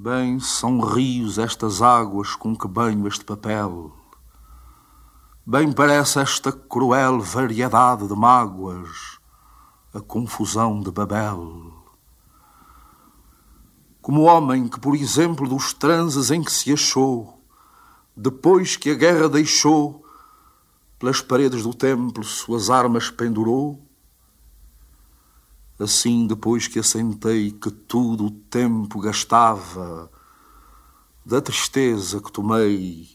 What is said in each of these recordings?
Bem, são rios estas águas com que banho este papel. Bem parece esta cruel variedade de mágoas, a confusão de Babel. Como homem que, por exemplo, dos transes em que se achou, depois que a guerra deixou, pelas paredes do templo suas armas pendurou, Assim, depois que assentei que tudo o tempo gastava, da tristeza que tomei,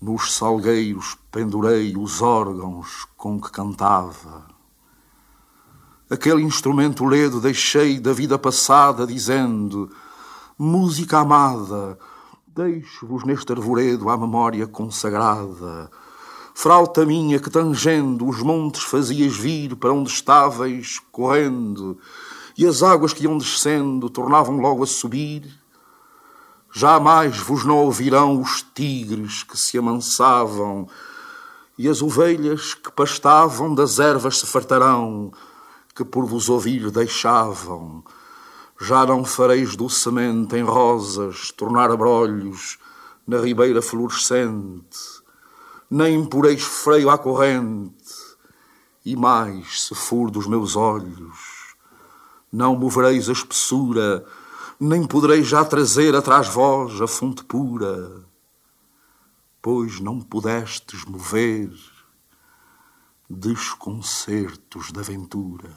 nos salgueiros pendurei os órgãos com que cantava. Aquele instrumento ledo deixei da vida passada, dizendo: Música amada, deixo-vos neste arvoredo à memória consagrada Frauta minha que tangendo os montes fazias vir para onde estáveis correndo, e as águas que iam descendo tornavam logo a subir. Jamais vos não ouvirão os tigres que se amansavam, e as ovelhas que pastavam das ervas se fartarão, que por vos ouvir deixavam. Já não fareis docemente em rosas tornar abrolhos na ribeira florescente nem poreis freio à corrente, e mais se for dos meus olhos, não movereis a espessura, nem podereis já trazer atrás vós a fonte pura, pois não pudestes mover desconcertos da ventura.